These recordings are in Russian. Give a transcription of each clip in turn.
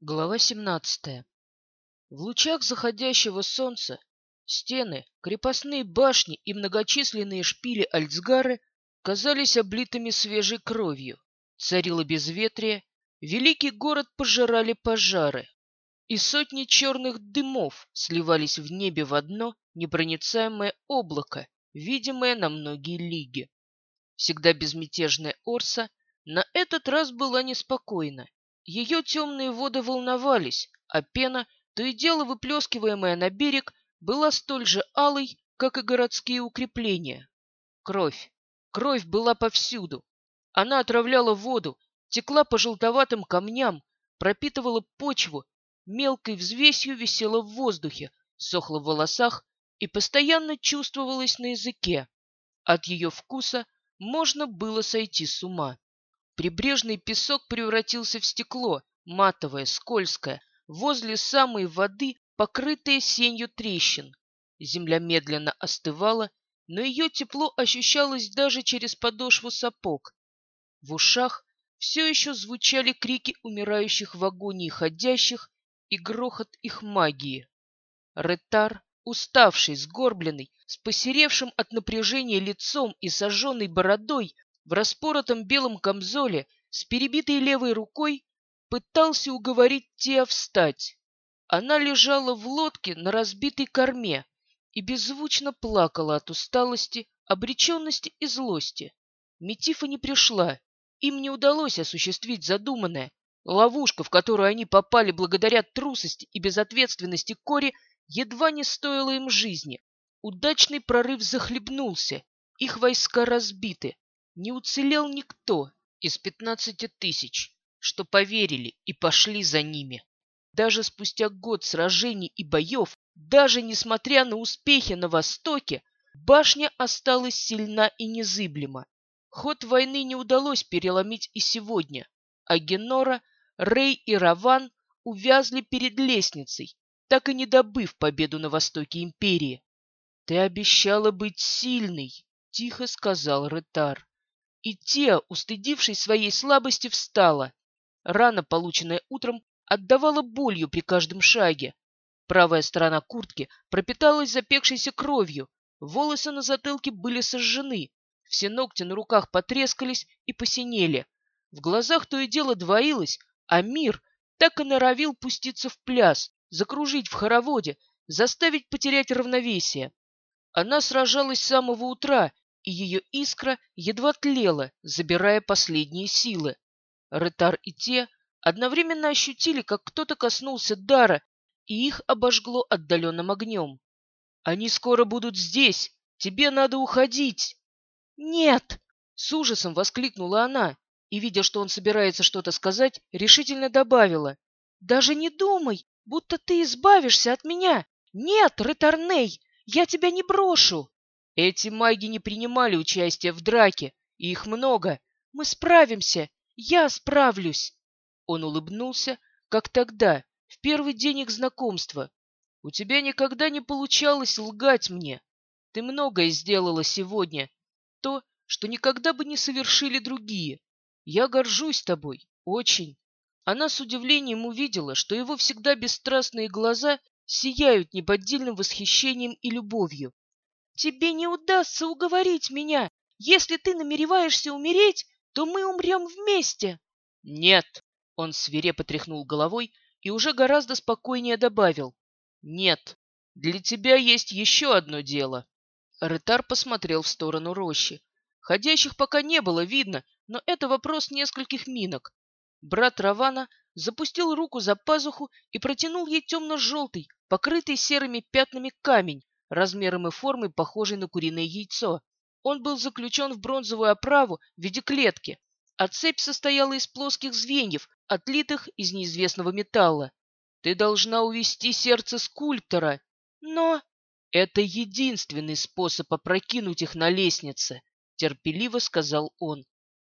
Глава 17. В лучах заходящего солнца стены, крепостные башни и многочисленные шпили Альцгары казались облитыми свежей кровью. Царило безветрие, великий город пожирали пожары, и сотни черных дымов сливались в небе в одно непроницаемое облако, видимое на многие лиги. Всегда безмятежная Орса на этот раз была неспокойна. Ее темные воды волновались, а пена, то и дело выплескиваемая на берег, была столь же алой, как и городские укрепления. Кровь. Кровь была повсюду. Она отравляла воду, текла по желтоватым камням, пропитывала почву, мелкой взвесью висела в воздухе, сохла в волосах и постоянно чувствовалась на языке. От ее вкуса можно было сойти с ума. Прибрежный песок превратился в стекло, матовое, скользкое, возле самой воды, покрытое сенью трещин. Земля медленно остывала, но ее тепло ощущалось даже через подошву сапог. В ушах все еще звучали крики умирающих в агонии ходящих и грохот их магии. Ретар, уставший, сгорбленный, с посеревшим от напряжения лицом и сожженной бородой, в распоротом белом камзоле с перебитой левой рукой пытался уговорить Теа встать. Она лежала в лодке на разбитой корме и беззвучно плакала от усталости, обреченности и злости. Метифа не пришла, им не удалось осуществить задуманное. Ловушка, в которую они попали благодаря трусости и безответственности Кори, едва не стоила им жизни. Удачный прорыв захлебнулся, их войска разбиты, не уцелел никто из пятнадцати тысяч, что поверили и пошли за ними. Даже спустя год сражений и боев, даже несмотря на успехи на Востоке, башня осталась сильна и незыблема. Ход войны не удалось переломить и сегодня, а Генора, Рей и Раван увязли перед лестницей, так и не добыв победу на востоке империи. — Ты обещала быть сильной, — тихо сказал Ретар. И Теа, устыдившись своей слабости, встала. Рана, полученная утром, отдавала болью при каждом шаге. Правая сторона куртки пропиталась запекшейся кровью, волосы на затылке были сожжены, все ногти на руках потрескались и посинели. В глазах то и дело двоилось, а мир так и норовил пуститься в пляс, закружить в хороводе, заставить потерять равновесие. Она сражалась с самого утра и ее искра едва тлела, забирая последние силы. Ретар и те одновременно ощутили, как кто-то коснулся дара, и их обожгло отдаленным огнем. «Они скоро будут здесь! Тебе надо уходить!» «Нет!» — с ужасом воскликнула она, и, видя, что он собирается что-то сказать, решительно добавила. «Даже не думай, будто ты избавишься от меня! Нет, Ретарней, я тебя не брошу!» Эти маги не принимали участия в драке, и их много. Мы справимся, я справлюсь. Он улыбнулся, как тогда, в первый день их знакомства. У тебя никогда не получалось лгать мне. Ты многое сделала сегодня, то, что никогда бы не совершили другие. Я горжусь тобой, очень. Она с удивлением увидела, что его всегда бесстрастные глаза сияют неподдельным восхищением и любовью. Тебе не удастся уговорить меня. Если ты намереваешься умереть, то мы умрем вместе. Нет. Он свирепо тряхнул головой и уже гораздо спокойнее добавил. Нет. Для тебя есть еще одно дело. Рытар посмотрел в сторону рощи. Ходящих пока не было видно, но это вопрос нескольких минок. Брат Равана запустил руку за пазуху и протянул ей темно-желтый, покрытый серыми пятнами камень, размером и формой похожий на куриное яйцо. Он был заключен в бронзовую оправу в виде клетки, а цепь состояла из плоских звеньев, отлитых из неизвестного металла. Ты должна увести сердце скульптора, но это единственный способ опрокинуть их на лестнице, терпеливо сказал он.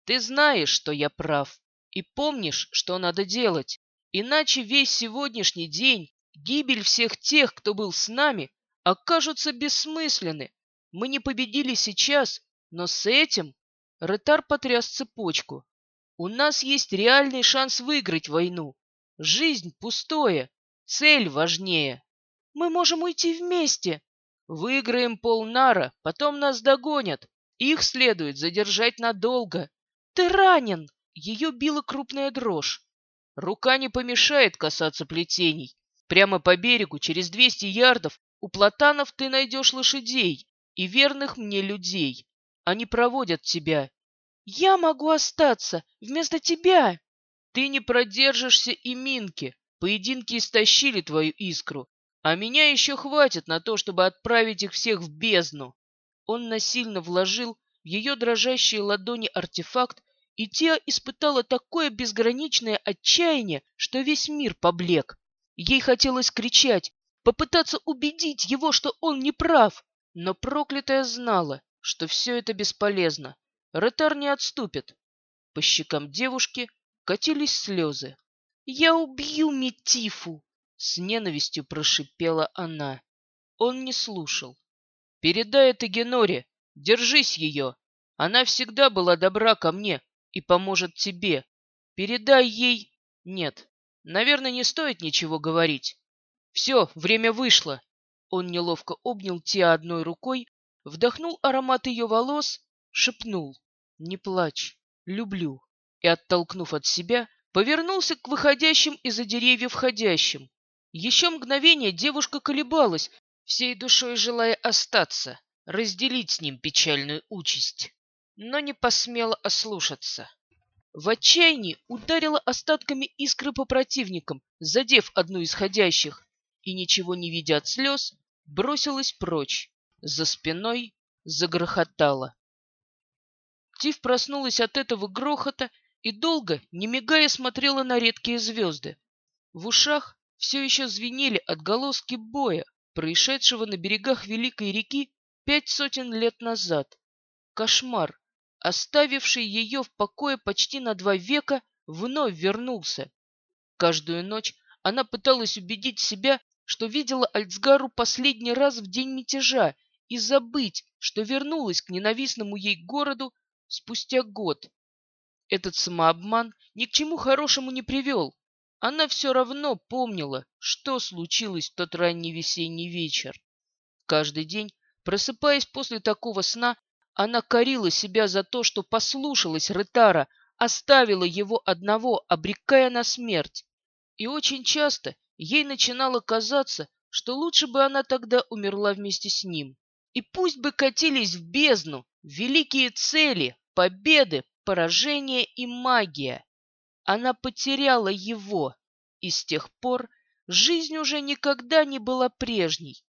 Ты знаешь, что я прав, и помнишь, что надо делать, иначе весь сегодняшний день, гибель всех тех, кто был с нами, окажутся бессмысленны. Мы не победили сейчас, но с этим Ретар потряс цепочку. У нас есть реальный шанс выиграть войну. Жизнь пустое, цель важнее. Мы можем уйти вместе. Выиграем полнара, потом нас догонят. Их следует задержать надолго. Ты ранен. Ее била крупная дрожь. Рука не помешает касаться плетений. Прямо по берегу, через 200 ярдов, у платанов ты найдешь лошадей и верных мне людей. Они проводят тебя. Я могу остаться вместо тебя. Ты не продержишься и Минки. Поединки истощили твою искру. А меня еще хватит на то, чтобы отправить их всех в бездну. Он насильно вложил в ее дрожащие ладони артефакт, и Теа испытала такое безграничное отчаяние, что весь мир поблек. Ей хотелось кричать, попытаться убедить его, что он не прав, но проклятая знала, что все это бесполезно. Ретар не отступит. По щекам девушки катились слезы. «Я убью Метифу!» С ненавистью прошипела она. Он не слушал. «Передай это Геноре. Держись ее. Она всегда была добра ко мне и поможет тебе. Передай ей... Нет, наверное, не стоит ничего говорить. Все, время вышло». Он неловко обнял Тиа одной рукой, вдохнул аромат ее волос, шепнул «Не плачь, люблю» и, оттолкнув от себя, повернулся к выходящим из-за деревьев входящим. Еще мгновение девушка колебалась, всей душой желая остаться, разделить с ним печальную участь, но не посмела ослушаться. В отчаянии ударила остатками искры по противникам, задев одну из ходящих, и, ничего не видя от слез, бросилась прочь. За спиной загрохотала. Тиф проснулась от этого грохота и долго, не мигая, смотрела на редкие звезды. В ушах все еще звенели отголоски боя, происшедшего на берегах Великой реки пять сотен лет назад. Кошмар, оставивший ее в покое почти на два века, вновь вернулся. Каждую ночь она пыталась убедить себя, что видела Альцгару последний раз в день мятежа и забыть, что вернулась к ненавистному ей городу спустя год. Этот самообман ни к чему хорошему не привел. Она все равно помнила, что случилось в тот ранний весенний вечер. Каждый день, просыпаясь после такого сна, она корила себя за то, что послушалась Рытара, оставила его одного, обрекая на смерть. И очень часто ей начинало казаться, что лучше бы она тогда умерла вместе с ним. И пусть бы катились в бездну великие цели, победы, поражение и магия. Она потеряла его, и с тех пор жизнь уже никогда не была прежней.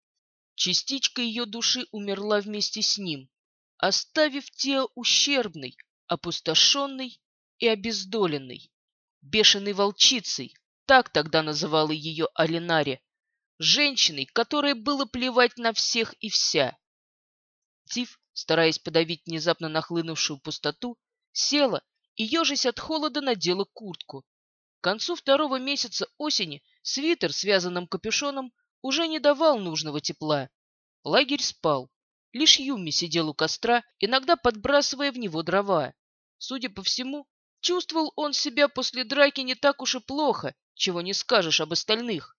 Частичка ее души умерла вместе с ним, оставив тело ущербной, опустошенной и обездоленной. Бешеной волчицей, так тогда называла ее Алинаре, женщиной, которой было плевать на всех и вся. Тиф, стараясь подавить внезапно нахлынувшую пустоту, села и, ежась от холода, надела куртку. К концу второго месяца осени свитер с вязаным капюшоном уже не давал нужного тепла. Лагерь спал. Лишь Юми сидел у костра, иногда подбрасывая в него дрова. Судя по всему, чувствовал он себя после драки не так уж и плохо, чего не скажешь об остальных.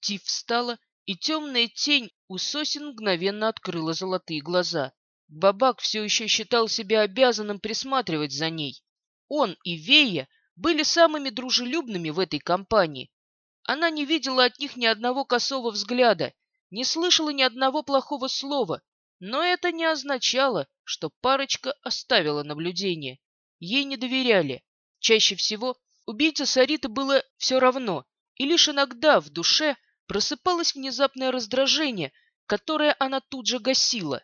Тиф встала, и темная тень у сосен мгновенно открыла золотые глаза. Бабак все еще считал себя обязанным присматривать за ней. Он и Вея были самыми дружелюбными в этой компании. Она не видела от них ни одного косого взгляда, не слышала ни одного плохого слова, но это не означало, что парочка оставила наблюдение. Ей не доверяли. Чаще всего убийце Сариты было все равно, и лишь иногда в душе просыпалось внезапное раздражение, которое она тут же гасила.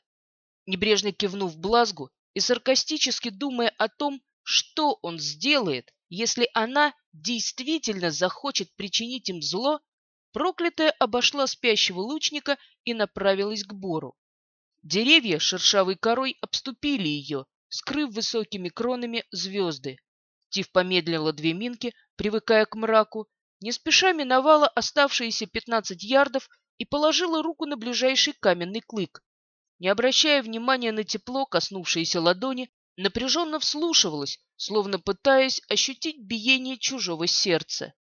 Небрежно кивнув Блазгу и саркастически думая о том, что он сделает, если она действительно захочет причинить им зло, проклятая обошла спящего лучника и направилась к бору. Деревья шершавой корой обступили ее, скрыв высокими кронами звезды. Тиф помедлила две минки, привыкая к мраку, не спеша миновала оставшиеся пятнадцать ярдов и положила руку на ближайший каменный клык. Не обращая внимания на тепло, коснувшееся ладони, напряженно вслушивалась, словно пытаясь ощутить биение чужого сердца.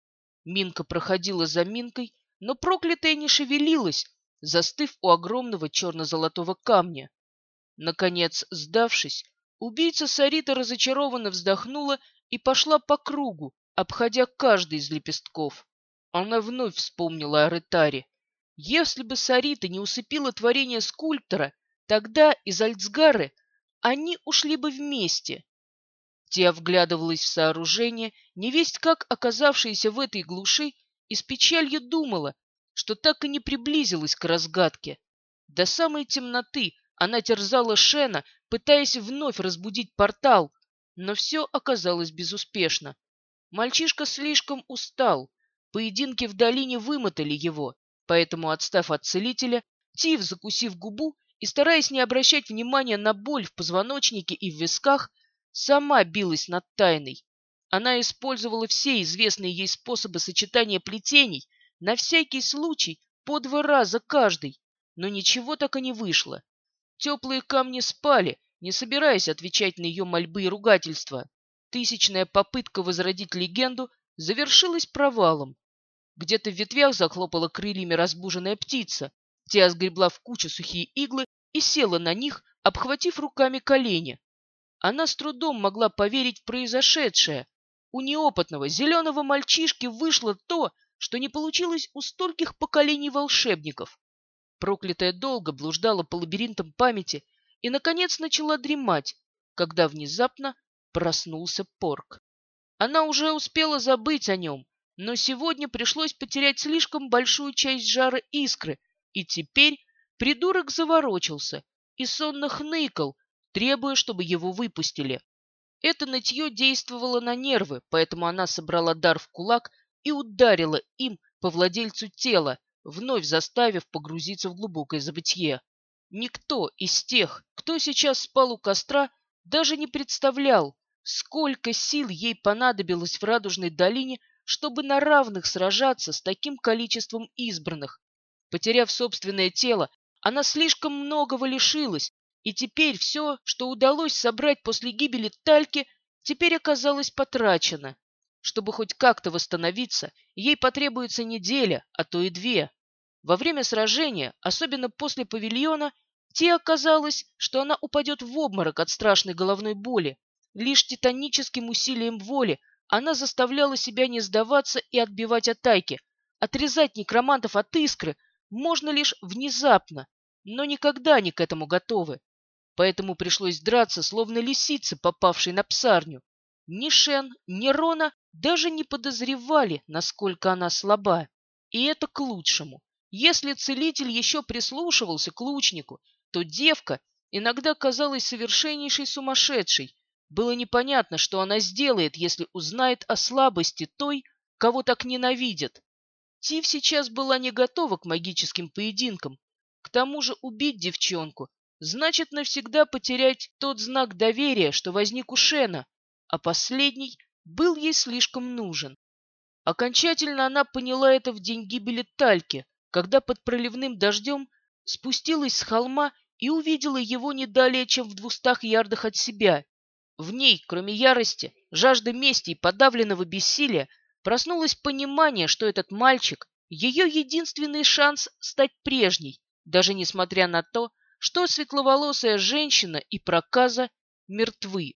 Минка проходила за Минкой, но проклятая не шевелилась, застыв у огромного черно-золотого камня. Наконец, сдавшись, убийца Сарита разочарованно вздохнула и пошла по кругу, обходя каждый из лепестков. Она вновь вспомнила о Ретаре. Если бы Сарита не усыпила творение скульптора, тогда из Альцгары они ушли бы вместе. Тия вглядывалась в сооружение, невесть как оказавшаяся в этой глуши, и с печалью думала, что так и не приблизилась к разгадке. До самой темноты она терзала Шена, пытаясь вновь разбудить портал, но все оказалось безуспешно. Мальчишка слишком устал, поединки в долине вымотали его, поэтому, отстав от целителя, Тив, закусив губу и стараясь не обращать внимания на боль в позвоночнике и в висках, сама билась над тайной. Она использовала все известные ей способы сочетания плетений, на всякий случай по два раза каждый, но ничего так и не вышло. Теплые камни спали, не собираясь отвечать на ее мольбы и ругательства. Тысячная попытка возродить легенду завершилась провалом. Где-то в ветвях захлопала крыльями разбуженная птица. Тиа сгребла в кучу сухие иглы и села на них, обхватив руками колени. Она с трудом могла поверить в произошедшее. У неопытного зеленого мальчишки вышло то, что не получилось у стольких поколений волшебников. Проклятая долго блуждала по лабиринтам памяти и, наконец, начала дремать, когда внезапно проснулся Порк. Она уже успела забыть о нем, но сегодня пришлось потерять слишком большую часть жара искры, и теперь придурок заворочился и сонно хныкал, требуя, чтобы его выпустили. Это нытье действовало на нервы, поэтому она собрала дар в кулак и ударила им по владельцу тела, вновь заставив погрузиться в глубокое забытье. Никто из тех, кто сейчас спал у костра, даже не представлял, сколько сил ей понадобилось в Радужной долине, чтобы на равных сражаться с таким количеством избранных. Потеряв собственное тело, она слишком многого лишилась, и теперь все, что удалось собрать после гибели Тальки, теперь оказалось потрачено. Чтобы хоть как-то восстановиться, ей потребуется неделя, а то и две. Во время сражения, особенно после павильона, Те оказалось, что она упадет в обморок от страшной головной боли. Лишь титаническим усилием воли она заставляла себя не сдаваться и отбивать атаки. Отрезать некромантов от искры можно лишь внезапно, но никогда не к этому готовы. Поэтому пришлось драться, словно лисицы, попавшей на псарню. Ни Шен, ни Рона даже не подозревали, насколько она слаба. И это к лучшему. Если целитель еще прислушивался к лучнику, то девка иногда казалась совершеннейшей сумасшедшей, было непонятно, что она сделает, если узнает о слабости той, кого так ненавидят. Тив сейчас была не готова к магическим поединкам. К тому же убить девчонку значит навсегда потерять тот знак доверия, что возник у Шена, а последний был ей слишком нужен. Окончательно она поняла это в день гибели Тальки, когда под проливным дождем спустилась с холма и увидела его не далее, чем в двухстах ярдах от себя. В ней, кроме ярости, жажды мести и подавленного бессилия, проснулось понимание, что этот мальчик — ее единственный шанс стать прежней, даже несмотря на то, что светловолосая женщина и проказа мертвы.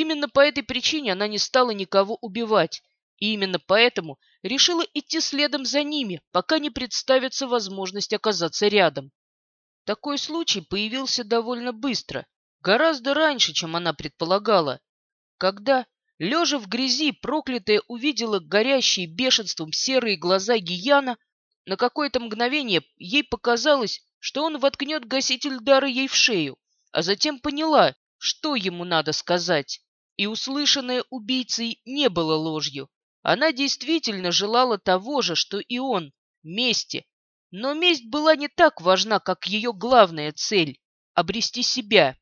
Именно по этой причине она не стала никого убивать, и именно поэтому решила идти следом за ними, пока не представится возможность оказаться рядом. Такой случай появился довольно быстро — Гораздо раньше, чем она предполагала. Когда, лежа в грязи, проклятая увидела горящие бешенством серые глаза Гияна, на какое-то мгновение ей показалось, что он воткнет гаситель дара ей в шею, а затем поняла, что ему надо сказать. И услышанное убийцей не было ложью. Она действительно желала того же, что и он — мести. Но месть была не так важна, как ее главная цель — обрести себя.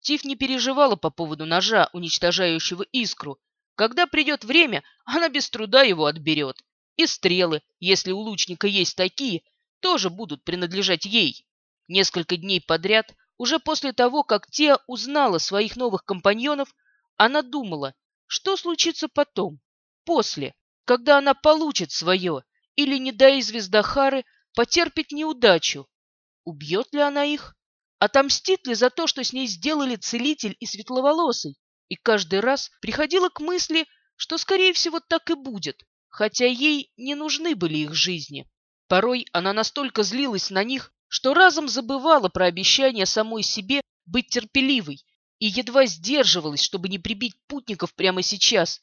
Тиф не переживала по поводу ножа, уничтожающего искру. Когда придет время, она без труда его отберет. И стрелы, если у лучника есть такие, тоже будут принадлежать ей. Несколько дней подряд, уже после того, как Теа узнала своих новых компаньонов, она думала, что случится потом, после. когда она получит свое, или, не дай звездахары, потерпит неудачу. Убьет ли она их? Отомстит ли за то, что с ней сделали целитель и светловолосый? И каждый раз приходила к мысли, что, скорее всего, так и будет, хотя ей не нужны были их жизни. Порой она настолько злилась на них, что разом забывала про обещание самой себе быть терпеливой и едва сдерживалась, чтобы не прибить путников прямо сейчас.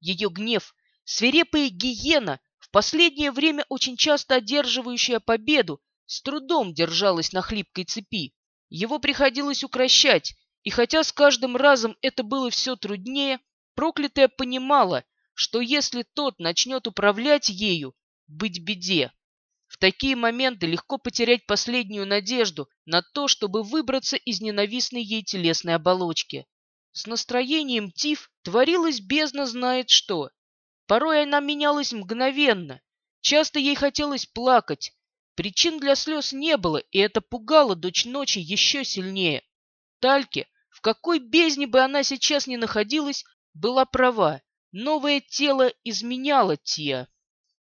Ее гнев, свирепая гиена, в последнее время очень часто одерживающая победу, с трудом держалась на хлипкой цепи. Его приходилось укращать, и хотя с каждым разом это было все труднее, проклятая понимала, что если тот начнет управлять ею, быть беде. Такие моменты легко потерять последнюю надежду на то, чтобы выбраться из ненавистной ей телесной оболочки. С настроением Тиф творилось бездна знает что. Порой она менялась мгновенно. Часто ей хотелось плакать. Причин для слез не было, и это пугало дочь ночи еще сильнее. Тальке, в какой бездне бы она сейчас ни находилась, была права. Новое тело изменяло Тия.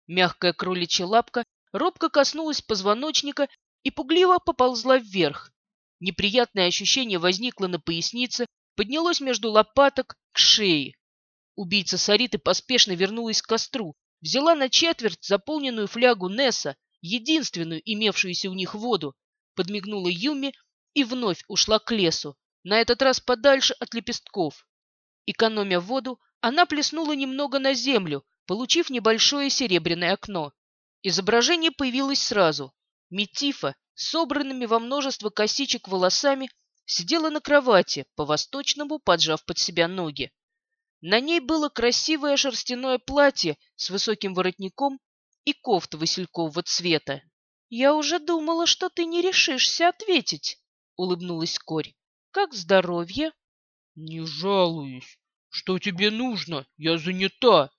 Мягкая кроличья лапка робко коснулась позвоночника и пугливо поползла вверх. Неприятное ощущение возникло на пояснице, поднялось между лопаток к шее. Убийца Сариты поспешно вернулась к костру, взяла на четверть заполненную флягу Несса, единственную имевшуюся у них воду, подмигнула Юми и вновь ушла к лесу, на этот раз подальше от лепестков. Экономя воду, она плеснула немного на землю, получив небольшое серебряное окно. Изображение появилось сразу. Метифа, собранными во множество косичек волосами, сидела на кровати, по-восточному поджав под себя ноги. На ней было красивое шерстяное платье с высоким воротником и кофта василькового цвета. «Я уже думала, что ты не решишься ответить», — улыбнулась Корь. «Как здоровье?» «Не жалуюсь. Что тебе нужно? Я занята.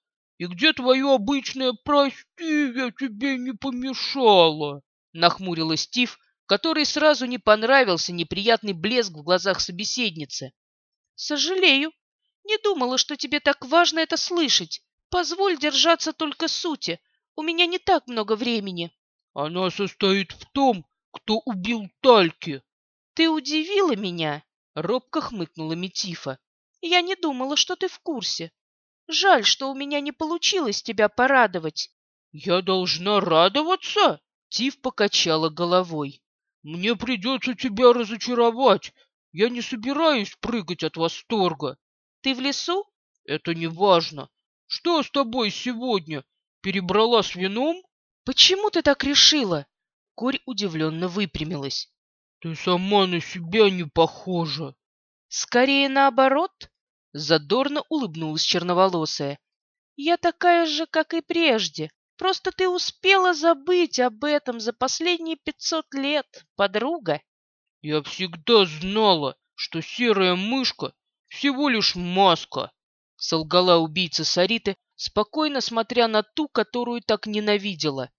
И где твое обычное «прости, я тебе не помешала»?» Нахмурила Стив, который сразу не понравился неприятный блеск в глазах собеседницы. «Сожалею. Не думала, что тебе так важно это слышать. Позволь держаться только сути. У меня не так много времени». «Она состоит в том, кто убил Тальки». «Ты удивила меня?» — робко хмыкнула Метифа. «Я не думала, что ты в курсе. Жаль, что у меня не получилось тебя порадовать. Я должна радоваться? Тив покачала головой. Мне придется тебя разочаровать. Я не собираюсь прыгать от восторга. Ты в лесу? Это не важно. Что с тобой сегодня? Перебрала с вином? Почему ты так решила? Корь удивленно выпрямилась. Ты сама на себя не похожа. Скорее наоборот. Задорно улыбнулась черноволосая. «Я такая же, как и прежде. Просто ты успела забыть об этом за последние пятьсот лет, подруга». «Я всегда знала, что серая мышка всего лишь маска», — солгала убийца Сариты, спокойно смотря на ту, которую так ненавидела.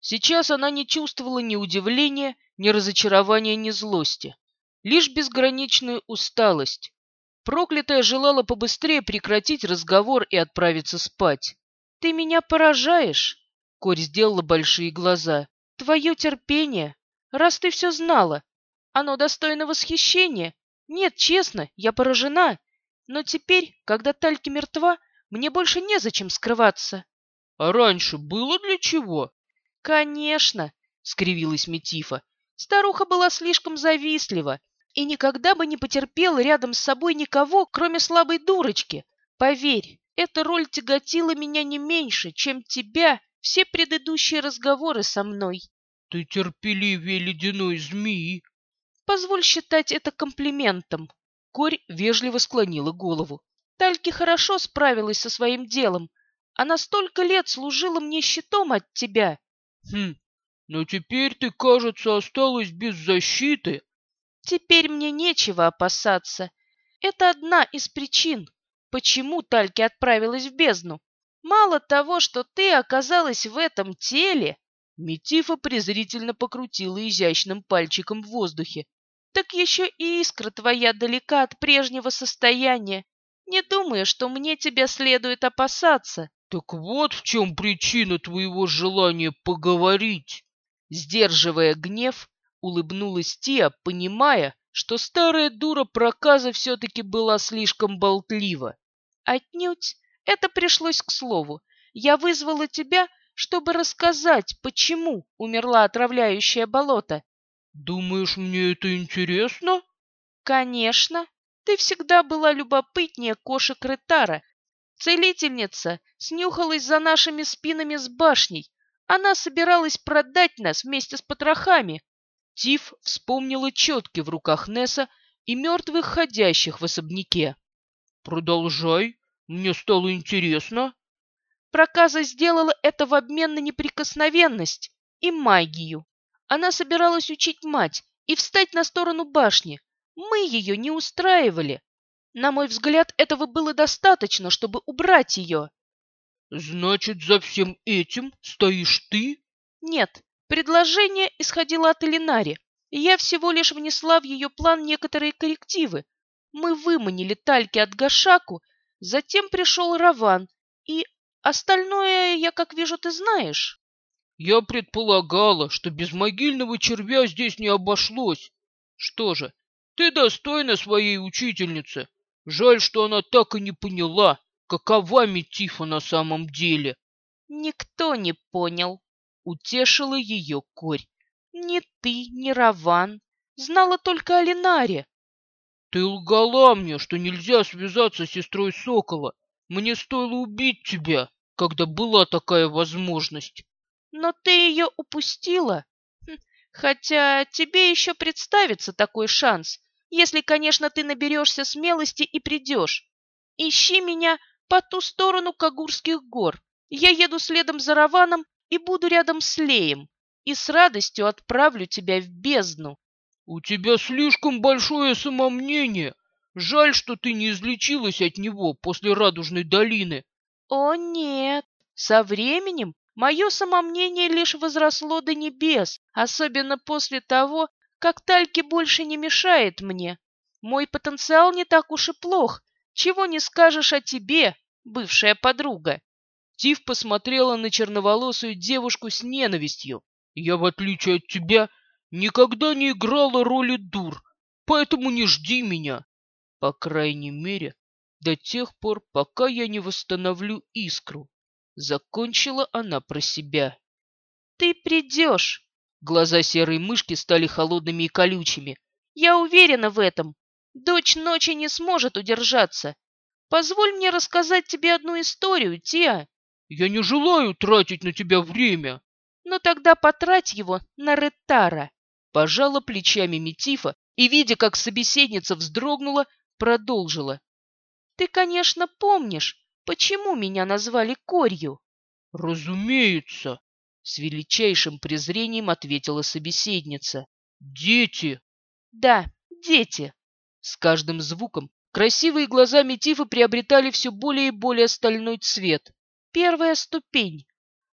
Сейчас она не чувствовала ни удивления, ни разочарования, ни злости. Лишь безграничную усталость, Проклятая желала побыстрее прекратить разговор и отправиться спать. «Ты меня поражаешь!» Корь сделала большие глаза. «Твое терпение! Раз ты все знала! Оно достойно восхищения! Нет, честно, я поражена! Но теперь, когда Тальки мертва, мне больше незачем скрываться!» «А раньше было для чего?» «Конечно!» — скривилась Метифа. «Старуха была слишком завистлива и никогда бы не потерпел рядом с собой никого, кроме слабой дурочки. Поверь, эта роль тяготила меня не меньше, чем тебя все предыдущие разговоры со мной. Ты терпеливее ледяной змеи. Позволь считать это комплиментом. Корь вежливо склонила голову. Тальки хорошо справилась со своим делом. Она столько лет служила мне щитом от тебя. Хм, но теперь ты, кажется, осталась без защиты. Теперь мне нечего опасаться. Это одна из причин, почему Тальки отправилась в бездну. Мало того, что ты оказалась в этом теле, Метифа презрительно покрутила изящным пальчиком в воздухе. Так еще и искра твоя далека от прежнего состояния. Не думаю, что мне тебя следует опасаться. Так вот в чем причина твоего желания поговорить. Сдерживая гнев, улыбнулась Тия, понимая, что старая дура проказа все-таки была слишком болтлива. Отнюдь. Это пришлось к слову. Я вызвала тебя, чтобы рассказать, почему умерла отравляющее болото. Думаешь, мне это интересно? Конечно. Ты всегда была любопытнее кошек Ретара. Целительница снюхалась за нашими спинами с башней. Она собиралась продать нас вместе с потрохами. Тиф вспомнила четки в руках Несса и мертвых ходящих в особняке. «Продолжай, мне стало интересно». Проказа сделала это в обмен на неприкосновенность и магию. Она собиралась учить мать и встать на сторону башни. Мы ее не устраивали. На мой взгляд, этого было достаточно, чтобы убрать ее. «Значит, за всем этим стоишь ты?» «Нет, Предложение исходило от Элинари, и я всего лишь внесла в ее план некоторые коррективы. Мы выманили Тальки от Гашаку, затем пришел Раван, и остальное, я как вижу, ты знаешь. Я предполагала, что без могильного червя здесь не обошлось. Что же, ты достойна своей учительницы. Жаль, что она так и не поняла, какова Метифа на самом деле. Никто не понял, Утешила ее корь. Ни ты, ни Раван. Знала только о Линаре. Ты лгала мне, что нельзя связаться с сестрой Сокола. Мне стоило убить тебя, когда была такая возможность. Но ты ее упустила. Хм, хотя тебе еще представится такой шанс, если, конечно, ты наберешься смелости и придешь. Ищи меня по ту сторону Кагурских гор. Я еду следом за Раваном и буду рядом с Леем, и с радостью отправлю тебя в бездну. У тебя слишком большое самомнение. Жаль, что ты не излечилась от него после Радужной долины. О нет, со временем мое самомнение лишь возросло до небес, особенно после того, как Тальки больше не мешает мне. Мой потенциал не так уж и плох. Чего не скажешь о тебе, бывшая подруга. Тиф посмотрела на черноволосую девушку с ненавистью. «Я, в отличие от тебя, никогда не играла роли дур, поэтому не жди меня. По крайней мере, до тех пор, пока я не восстановлю искру». Закончила она про себя. «Ты придешь!» Глаза серой мышки стали холодными и колючими. «Я уверена в этом. Дочь ночи не сможет удержаться. Позволь мне рассказать тебе одну историю, Тиа. Я не желаю тратить на тебя время. Ну тогда потрать его на Реттара. Пожала плечами Метифа и, видя, как собеседница вздрогнула, продолжила. Ты, конечно, помнишь, почему меня назвали Корью? Разумеется, с величайшим презрением ответила собеседница. Дети. Да, дети. С каждым звуком красивые глаза Метифа приобретали все более и более стальной цвет. Первая ступень.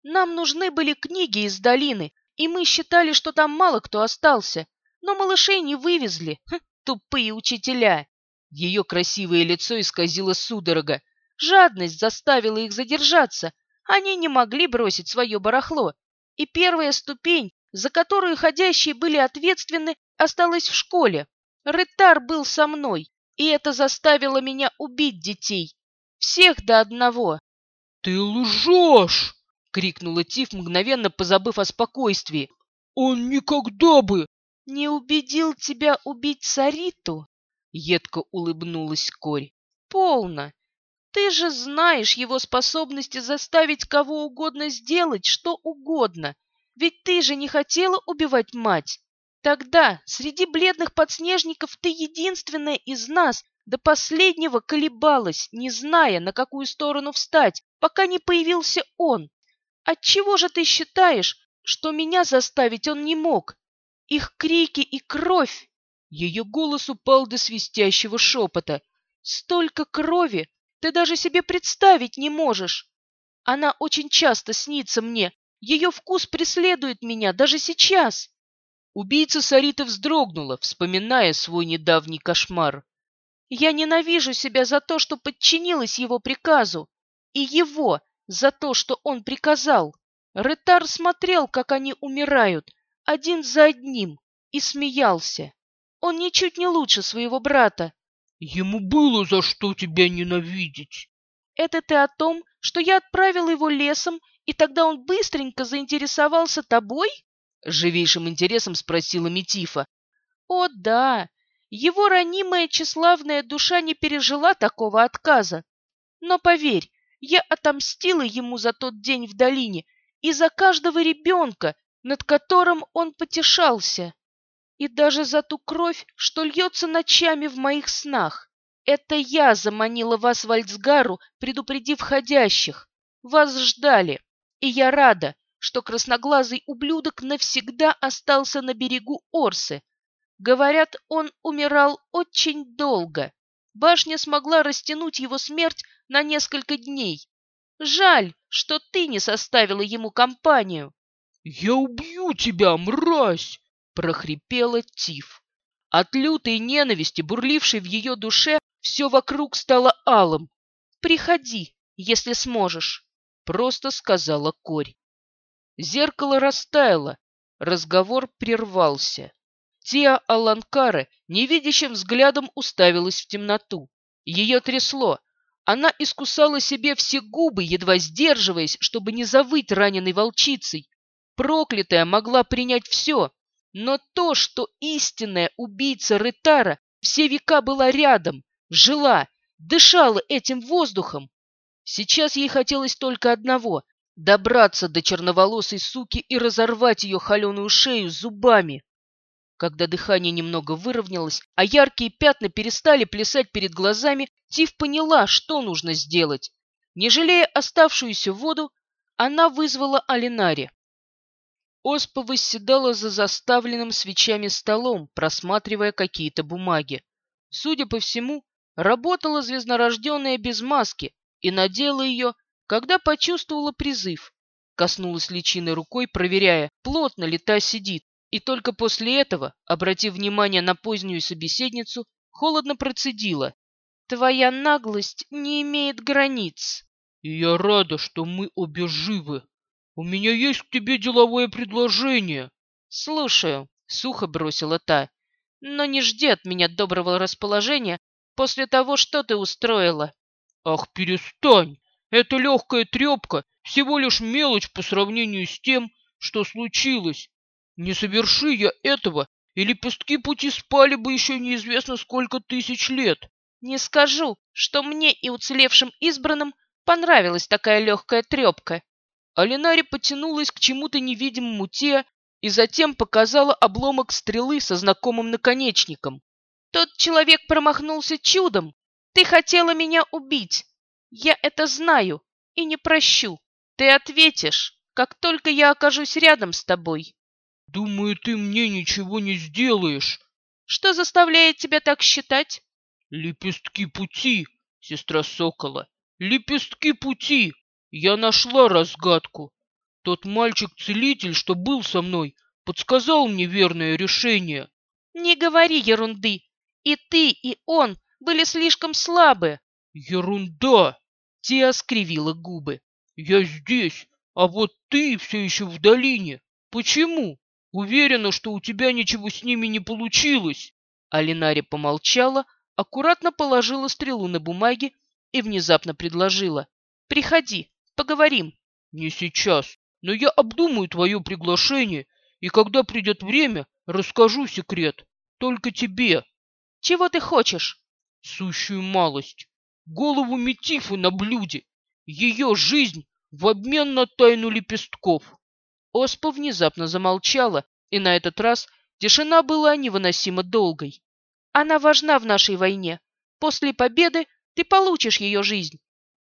Нам нужны были книги из долины, и мы считали, что там мало кто остался. Но малышей не вывезли. Хм, тупые учителя. Ее красивое лицо исказило судорога. Жадность заставила их задержаться. Они не могли бросить свое барахло. И первая ступень, за которую ходящие были ответственны, осталась в школе. Рытар был со мной, и это заставило меня убить детей. Всех до одного. «Ты лжешь!» — крикнула Тиф, мгновенно позабыв о спокойствии. «Он никогда бы...» «Не убедил тебя убить Сариту?» — едко улыбнулась Корь. «Полно! Ты же знаешь его способности заставить кого угодно сделать что угодно. Ведь ты же не хотела убивать мать. Тогда среди бледных подснежников ты единственная из нас до последнего колебалась, не зная, на какую сторону встать, пока не появился он. Отчего же ты считаешь, что меня заставить он не мог? Их крики и кровь!» Ее голос упал до свистящего шепота. «Столько крови! Ты даже себе представить не можешь! Она очень часто снится мне. Ее вкус преследует меня даже сейчас!» Убийца Сариты вздрогнула, вспоминая свой недавний кошмар. Я ненавижу себя за то, что подчинилась его приказу, и его за то, что он приказал. Ретар смотрел, как они умирают, один за одним, и смеялся. Он ничуть не лучше своего брата. Ему было за что тебя ненавидеть. Это ты о том, что я отправил его лесом, и тогда он быстренько заинтересовался тобой? Живейшим интересом спросила Метифа. О, да, его ранимая тщеславная душа не пережила такого отказа. Но поверь, я отомстила ему за тот день в долине и за каждого ребенка, над которым он потешался, и даже за ту кровь, что льется ночами в моих снах. Это я заманила вас в Альцгару, предупредив ходящих. Вас ждали, и я рада, что красноглазый ублюдок навсегда остался на берегу Орсы, Говорят, он умирал очень долго. Башня смогла растянуть его смерть на несколько дней. Жаль, что ты не составила ему компанию. «Я убью тебя, мразь!» — прохрипела Тиф. От лютой ненависти, бурлившей в ее душе, все вокруг стало алым. «Приходи, если сможешь», — просто сказала Корь. Зеркало растаяло, разговор прервался. Тиа Аланкары невидящим взглядом уставилась в темноту. Ее трясло. Она искусала себе все губы, едва сдерживаясь, чтобы не завыть раненой волчицей. Проклятая могла принять все, но то, что истинная убийца Рытара все века была рядом, жила, дышала этим воздухом. Сейчас ей хотелось только одного — добраться до черноволосой суки и разорвать ее холеную шею зубами. Когда дыхание немного выровнялось, а яркие пятна перестали плясать перед глазами, Тиф поняла, что нужно сделать. Не жалея оставшуюся воду, она вызвала Алинари. Оспа восседала за заставленным свечами столом, просматривая какие-то бумаги. Судя по всему, работала звезднорожденная без маски и надела ее, когда почувствовала призыв. Коснулась личины рукой, проверяя, плотно ли та сидит и только после этого, обратив внимание на позднюю собеседницу, холодно процедила. «Твоя наглость не имеет границ». «И я рада, что мы обе живы. У меня есть к тебе деловое предложение». «Слушаю», — сухо бросила та. «Но не жди от меня доброго расположения после того, что ты устроила». «Ах, перестань! Эта легкая трепка всего лишь мелочь по сравнению с тем, что случилось. Не соверши я этого, и лепестки пути спали бы еще неизвестно сколько тысяч лет. Не скажу, что мне и уцелевшим избранным понравилась такая легкая трепка. Алинари потянулась к чему-то невидимому те и затем показала обломок стрелы со знакомым наконечником. Тот человек промахнулся чудом. Ты хотела меня убить. Я это знаю и не прощу. Ты ответишь, как только я окажусь рядом с тобой. Думаю, ты мне ничего не сделаешь. Что заставляет тебя так считать? Лепестки пути, сестра Сокола. Лепестки пути. Я нашла разгадку. Тот мальчик-целитель, что был со мной, подсказал мне верное решение. Не говори ерунды. И ты, и он были слишком слабы. Ерунда. Тиа скривила губы. Я здесь, а вот ты все еще в долине. Почему? Уверена, что у тебя ничего с ними не получилось. Алинари помолчала, аккуратно положила стрелу на бумаге и внезапно предложила. «Приходи, поговорим». «Не сейчас, но я обдумаю твое приглашение, и когда придет время, расскажу секрет. Только тебе». «Чего ты хочешь?» «Сущую малость. Голову Метифы на блюде. Ее жизнь в обмен на тайну лепестков». Оспа внезапно замолчала, и на этот раз тишина была невыносимо долгой. «Она важна в нашей войне. После победы ты получишь ее жизнь».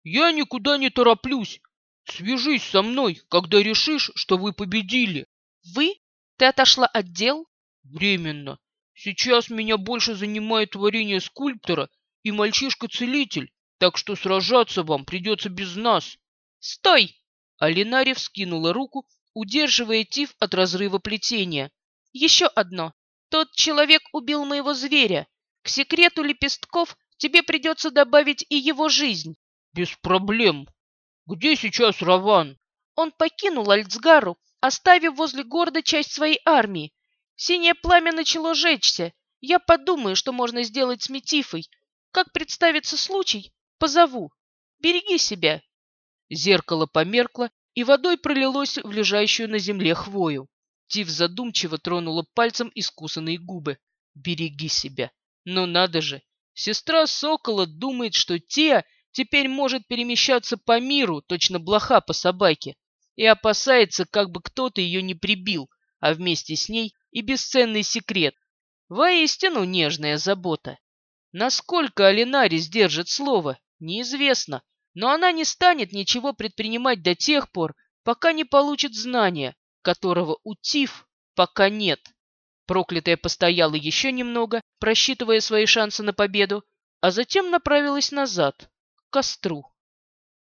«Я никуда не тороплюсь. Свяжись со мной, когда решишь, что вы победили». «Вы? Ты отошла от дел?» «Временно. Сейчас меня больше занимает творение скульптора и мальчишка-целитель, так что сражаться вам придется без нас». «Стой!» Алинари вскинула руку удерживая Тиф от разрыва плетения. Еще одно. Тот человек убил моего зверя. К секрету лепестков тебе придется добавить и его жизнь. Без проблем. Где сейчас Раван? Он покинул Альцгару, оставив возле города часть своей армии. Синее пламя начало жечься. Я подумаю, что можно сделать с Метифой. Как представится случай, позову. Береги себя. Зеркало померкло, и водой пролилось в лежащую на земле хвою. Тив задумчиво тронула пальцем искусанные губы. «Береги себя! Но надо же! Сестра Сокола думает, что Теа теперь может перемещаться по миру, точно блоха по собаке, и опасается, как бы кто-то ее не прибил, а вместе с ней и бесценный секрет. Воистину нежная забота. Насколько Алинари сдержит слово, неизвестно, но она не станет ничего предпринимать до тех пор, пока не получит знания, которого у Тиф пока нет. Проклятая постояла еще немного, просчитывая свои шансы на победу, а затем направилась назад, к костру.